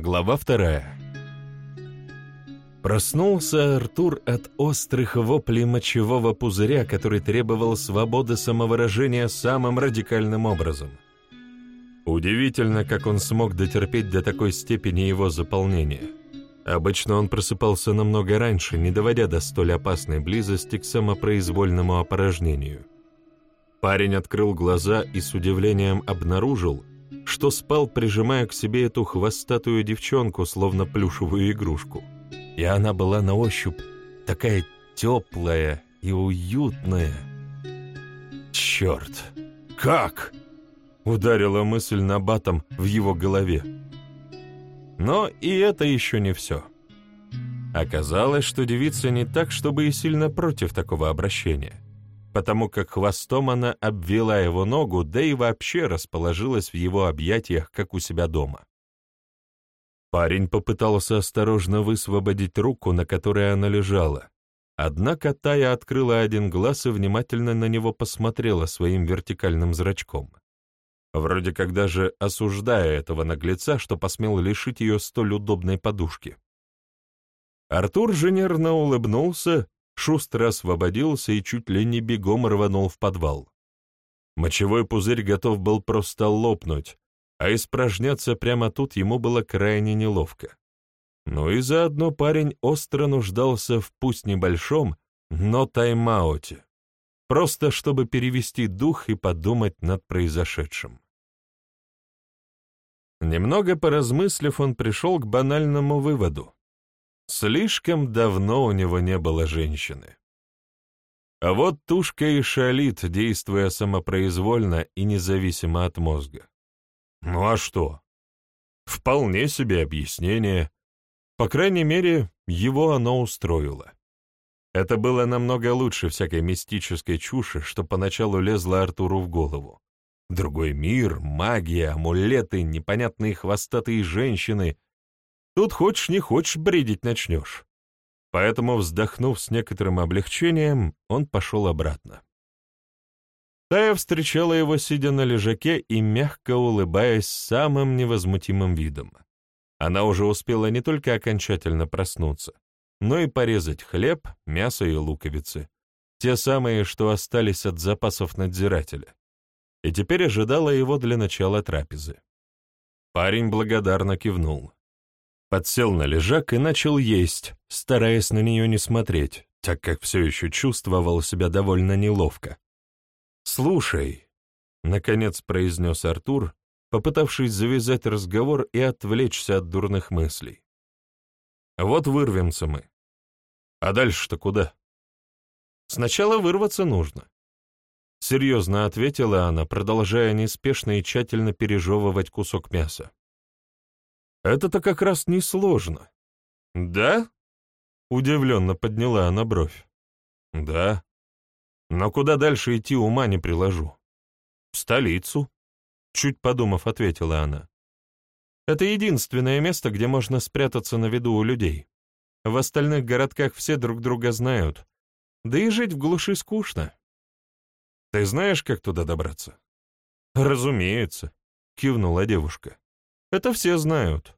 Глава вторая. Проснулся Артур от острых воплей мочевого пузыря, который требовал свободы самовыражения самым радикальным образом. Удивительно, как он смог дотерпеть до такой степени его заполнения. Обычно он просыпался намного раньше, не доводя до столь опасной близости к самопроизвольному опорожнению. Парень открыл глаза и с удивлением обнаружил, что спал, прижимая к себе эту хвостатую девчонку, словно плюшевую игрушку. И она была на ощупь такая теплая и уютная. «Черт! Как?» — ударила мысль на батом в его голове. Но и это еще не все. Оказалось, что девица не так, чтобы и сильно против такого обращения потому как хвостом она обвела его ногу, да и вообще расположилась в его объятиях, как у себя дома. Парень попытался осторожно высвободить руку, на которой она лежала, однако Тая открыла один глаз и внимательно на него посмотрела своим вертикальным зрачком. Вроде как даже осуждая этого наглеца, что посмел лишить ее столь удобной подушки. Артур же нервно улыбнулся шустро освободился и чуть ли не бегом рванул в подвал. Мочевой пузырь готов был просто лопнуть, а испражняться прямо тут ему было крайне неловко. Ну и заодно парень остро нуждался в пусть небольшом, но тайм-ауте, просто чтобы перевести дух и подумать над произошедшим. Немного поразмыслив, он пришел к банальному выводу. Слишком давно у него не было женщины. А вот тушка и шалит, действуя самопроизвольно и независимо от мозга. Ну а что? Вполне себе объяснение. По крайней мере, его оно устроило. Это было намного лучше всякой мистической чуши, что поначалу лезла Артуру в голову. Другой мир, магия, амулеты, непонятные хвостатые женщины Тут хочешь не хочешь бредить начнешь. Поэтому, вздохнув с некоторым облегчением, он пошел обратно. Тая встречала его, сидя на лежаке и мягко улыбаясь самым невозмутимым видом. Она уже успела не только окончательно проснуться, но и порезать хлеб, мясо и луковицы, те самые, что остались от запасов надзирателя, и теперь ожидала его для начала трапезы. Парень благодарно кивнул. Подсел на лежак и начал есть, стараясь на нее не смотреть, так как все еще чувствовал себя довольно неловко. «Слушай», — наконец произнес Артур, попытавшись завязать разговор и отвлечься от дурных мыслей. «Вот вырвемся мы. А дальше-то куда?» «Сначала вырваться нужно», — серьезно ответила она, продолжая неспешно и тщательно пережевывать кусок мяса. Это-то как раз несложно. Да? Удивленно подняла она бровь. Да. Но куда дальше идти, ума не приложу. В столицу. Чуть подумав, ответила она. Это единственное место, где можно спрятаться на виду у людей. В остальных городках все друг друга знают. Да и жить в глуши скучно. Ты знаешь, как туда добраться? Разумеется, кивнула девушка. Это все знают.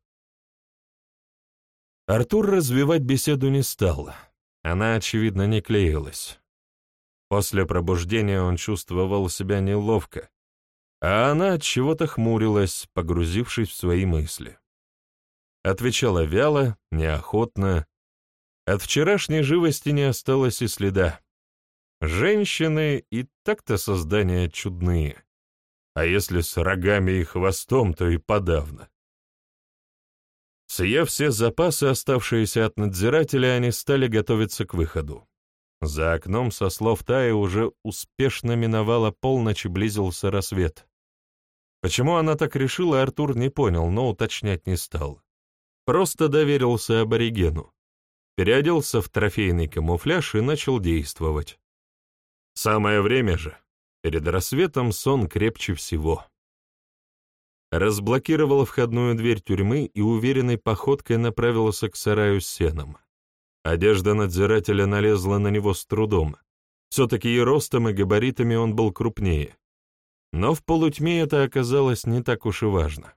Артур развивать беседу не стал. Она, очевидно, не клеилась. После пробуждения он чувствовал себя неловко, а она от чего-то хмурилась, погрузившись в свои мысли. Отвечала вяло, неохотно. От вчерашней живости не осталось и следа. Женщины и так-то создания чудные. А если с рогами и хвостом, то и подавно. Съев все запасы, оставшиеся от надзирателя, они стали готовиться к выходу. За окном, со слов Таи, уже успешно миновала полночь и близился рассвет. Почему она так решила, Артур не понял, но уточнять не стал. Просто доверился аборигену. Переоделся в трофейный камуфляж и начал действовать. Самое время же. Перед рассветом сон крепче всего. Разблокировал входную дверь тюрьмы и уверенной походкой направился к сараю с сеном. Одежда надзирателя налезла на него с трудом. Все-таки и ростом, и габаритами он был крупнее. Но в полутьме это оказалось не так уж и важно.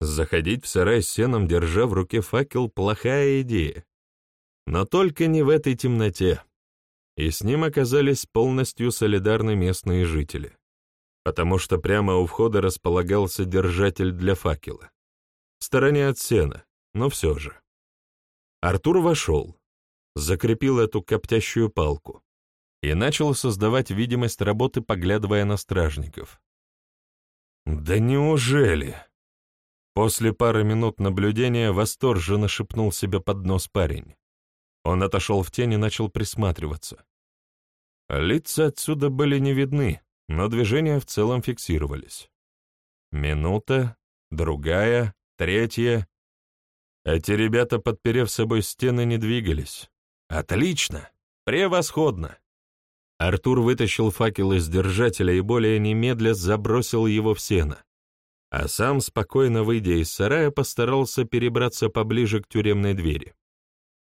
Заходить в сарай с сеном, держа в руке факел, плохая идея. Но только не в этой темноте. И с ним оказались полностью солидарны местные жители, потому что прямо у входа располагался держатель для факела. В стороне от сена, но все же. Артур вошел, закрепил эту коптящую палку и начал создавать видимость работы, поглядывая на стражников. «Да неужели?» После пары минут наблюдения восторженно шепнул себе под нос парень. Он отошел в тень и начал присматриваться. Лица отсюда были не видны, но движения в целом фиксировались. Минута, другая, третья. Эти ребята, подперев собой стены, не двигались. Отлично! Превосходно! Артур вытащил факел из держателя и более немедля забросил его в сено, а сам, спокойно выйдя из сарая, постарался перебраться поближе к тюремной двери.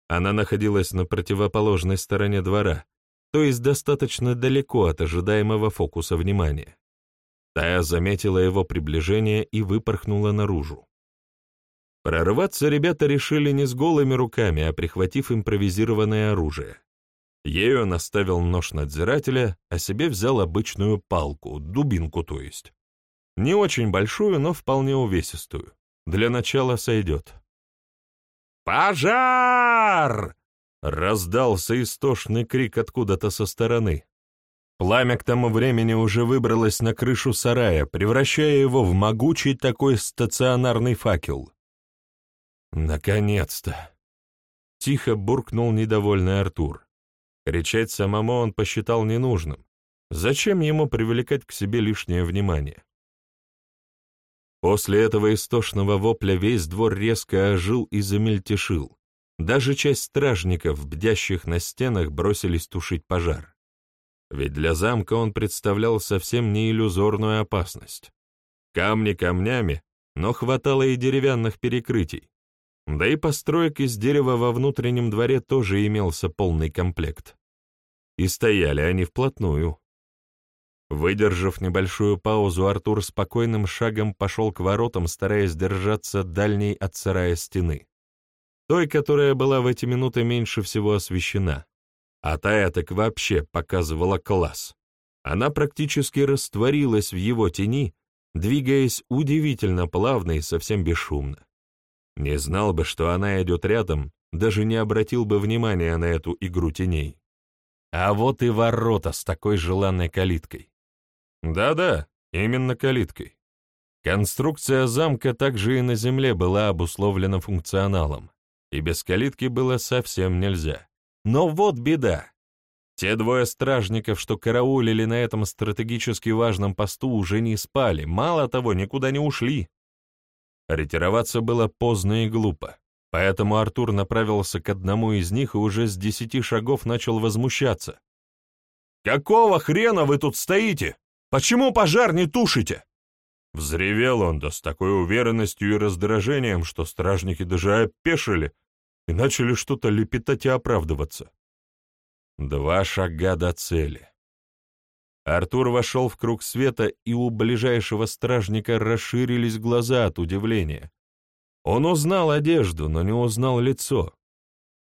Она находилась на противоположной стороне двора, то есть достаточно далеко от ожидаемого фокуса внимания. Тая заметила его приближение и выпорхнула наружу. Прорваться ребята решили не с голыми руками, а прихватив импровизированное оружие. Ею он оставил нож надзирателя, а себе взял обычную палку, дубинку то есть. Не очень большую, но вполне увесистую. Для начала сойдет. «Пожар!» — раздался истошный крик откуда-то со стороны. Пламя к тому времени уже выбралось на крышу сарая, превращая его в могучий такой стационарный факел. «Наконец-то!» — тихо буркнул недовольный Артур. Кричать самому он посчитал ненужным. Зачем ему привлекать к себе лишнее внимание? После этого истошного вопля весь двор резко ожил и замельтешил. Даже часть стражников, бдящих на стенах, бросились тушить пожар. Ведь для замка он представлял совсем не иллюзорную опасность. Камни камнями, но хватало и деревянных перекрытий. Да и построек из дерева во внутреннем дворе тоже имелся полный комплект. И стояли они вплотную. Выдержав небольшую паузу, Артур спокойным шагом пошел к воротам, стараясь держаться дальней от сарая стены. Той, которая была в эти минуты меньше всего освещена. А та так вообще показывала класс. Она практически растворилась в его тени, двигаясь удивительно плавно и совсем бесшумно. Не знал бы, что она идет рядом, даже не обратил бы внимания на эту игру теней. А вот и ворота с такой желанной калиткой. Да-да, именно калиткой. Конструкция замка также и на земле была обусловлена функционалом, и без калитки было совсем нельзя. Но вот беда. Те двое стражников, что караулили на этом стратегически важном посту, уже не спали, мало того, никуда не ушли. Ретироваться было поздно и глупо, поэтому Артур направился к одному из них и уже с десяти шагов начал возмущаться. «Какого хрена вы тут стоите? Почему пожар не тушите?» Взревел он, да с такой уверенностью и раздражением, что стражники даже опешили и начали что-то лепетать и оправдываться. Два шага до цели. Артур вошел в круг света, и у ближайшего стражника расширились глаза от удивления. Он узнал одежду, но не узнал лицо.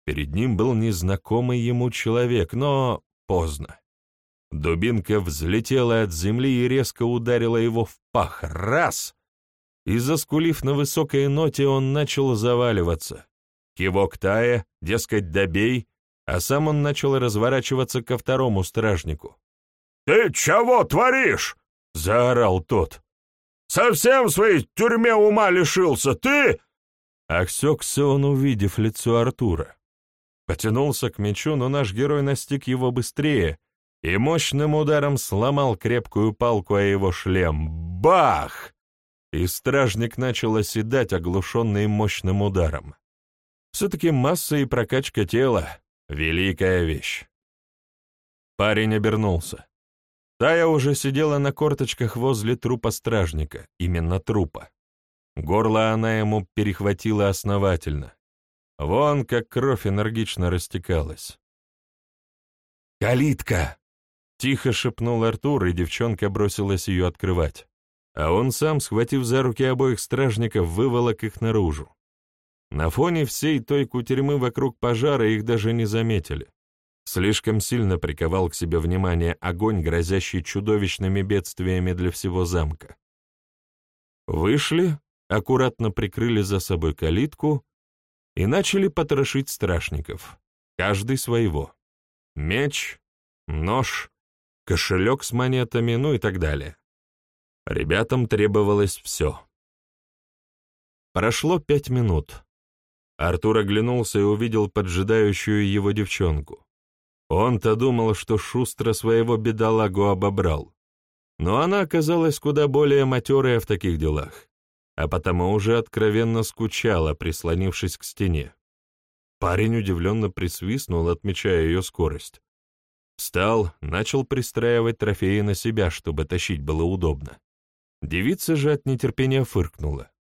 Перед ним был незнакомый ему человек, но поздно. Дубинка взлетела от земли и резко ударила его в пах. Раз! И, заскулив на высокой ноте, он начал заваливаться. Кивок тая, дескать, добей, а сам он начал разворачиваться ко второму стражнику. «Ты чего творишь?» — заорал тот. «Совсем в своей тюрьме ума лишился, ты...» Осекся он, увидев лицо Артура. Потянулся к мечу, но наш герой настиг его быстрее и мощным ударом сломал крепкую палку о его шлем. Бах! И стражник начал оседать, оглушенный мощным ударом. Все-таки масса и прокачка тела — великая вещь. Парень обернулся. Тая уже сидела на корточках возле трупа стражника, именно трупа. Горло она ему перехватила основательно. Вон как кровь энергично растекалась. «Калитка!» — тихо шепнул Артур, и девчонка бросилась ее открывать. а он сам, схватив за руки обоих стражников, выволок их наружу. На фоне всей той кутерьмы вокруг пожара их даже не заметили. Слишком сильно приковал к себе внимание огонь, грозящий чудовищными бедствиями для всего замка. Вышли, аккуратно прикрыли за собой калитку и начали потрошить страшников, каждый своего. Меч, нож, кошелек с монетами, ну и так далее. Ребятам требовалось все. Прошло пять минут. Артур оглянулся и увидел поджидающую его девчонку. Он-то думал, что шустро своего бедолагу обобрал. Но она оказалась куда более матерая в таких делах, а потому уже откровенно скучала, прислонившись к стене. Парень удивленно присвистнул, отмечая ее скорость. Встал, начал пристраивать трофеи на себя, чтобы тащить было удобно. Девица же от нетерпения фыркнула.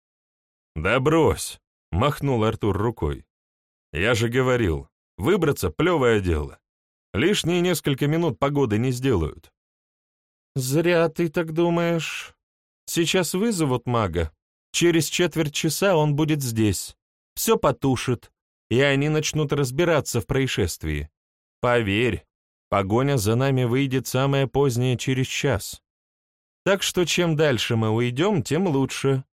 «Да брось!» — махнул Артур рукой. «Я же говорил, выбраться — плевое дело. Лишние несколько минут погоды не сделают». «Зря ты так думаешь. Сейчас вызовут мага. Через четверть часа он будет здесь. Все потушит, и они начнут разбираться в происшествии. Поверь, погоня за нами выйдет самое позднее через час. Так что чем дальше мы уйдем, тем лучше».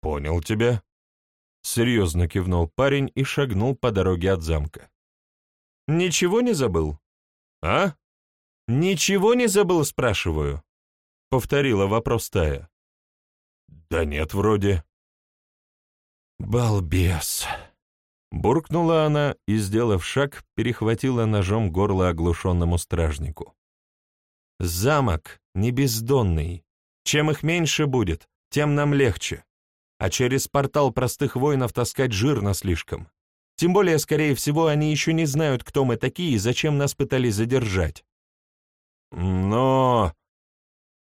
«Понял тебя», — серьезно кивнул парень и шагнул по дороге от замка. «Ничего не забыл?» «А?» «Ничего не забыл, спрашиваю?» — повторила вопрос Тая. «Да нет, вроде». «Балбес!» Буркнула она и, сделав шаг, перехватила ножом горло оглушенному стражнику. Замок не бездонный. Чем их меньше будет, тем нам легче. А через портал простых воинов таскать жирно слишком. Тем более, скорее всего, они еще не знают, кто мы такие и зачем нас пытались задержать. Но...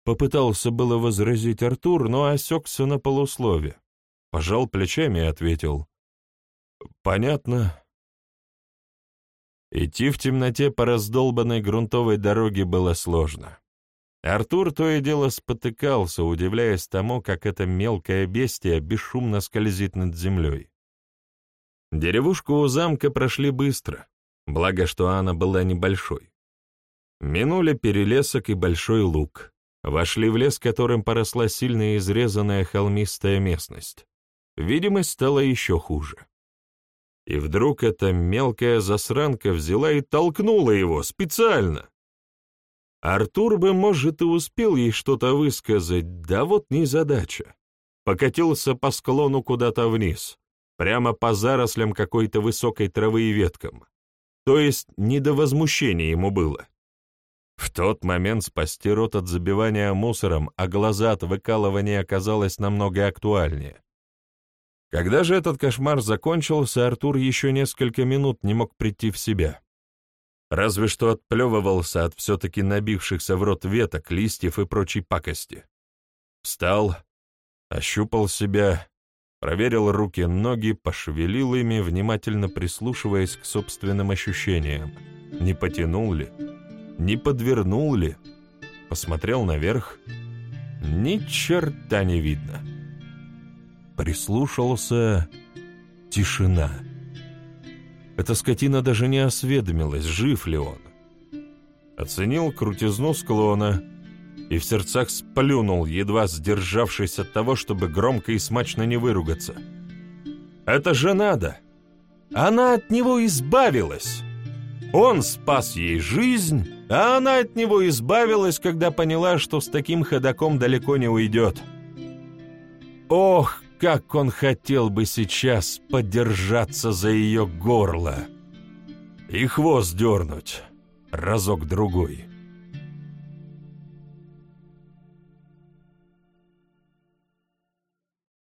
Попытался было возразить Артур, но осекся на полуслове. Пожал плечами и ответил. «Понятно. Идти в темноте по раздолбанной грунтовой дороге было сложно. Артур то и дело спотыкался, удивляясь тому, как это мелкое бестие бесшумно скользит над землей. Деревушку у замка прошли быстро, благо что она была небольшой. Минули перелесок и большой луг, вошли в лес, которым поросла сильно изрезанная холмистая местность. Видимость стала еще хуже. И вдруг эта мелкая засранка взяла и толкнула его специально. Артур бы, может, и успел ей что-то высказать, да вот не задача. Покатился по склону куда-то вниз, прямо по зарослям какой-то высокой травы и веткам. То есть не до возмущения ему было. В тот момент спасти рот от забивания мусором, а глаза от выкалывания оказалось намного актуальнее. Когда же этот кошмар закончился, Артур еще несколько минут не мог прийти в себя. Разве что отплевывался от все-таки набившихся в рот веток, листьев и прочей пакости. Встал, ощупал себя, проверил руки-ноги, пошевелил ими, внимательно прислушиваясь к собственным ощущениям. Не потянул ли? Не подвернул ли? Посмотрел наверх. Ни черта не видно. Прислушался. Тишина. Эта скотина даже не осведомилась, жив ли он. Оценил крутизну склона и в сердцах сплюнул, едва сдержавшись от того, чтобы громко и смачно не выругаться. «Это же надо! Она от него избавилась!» Он спас ей жизнь, а она от него избавилась, когда поняла, что с таким ходаком далеко не уйдет. Ох, как он хотел бы сейчас подержаться за ее горло и хвост дернуть разок-другой.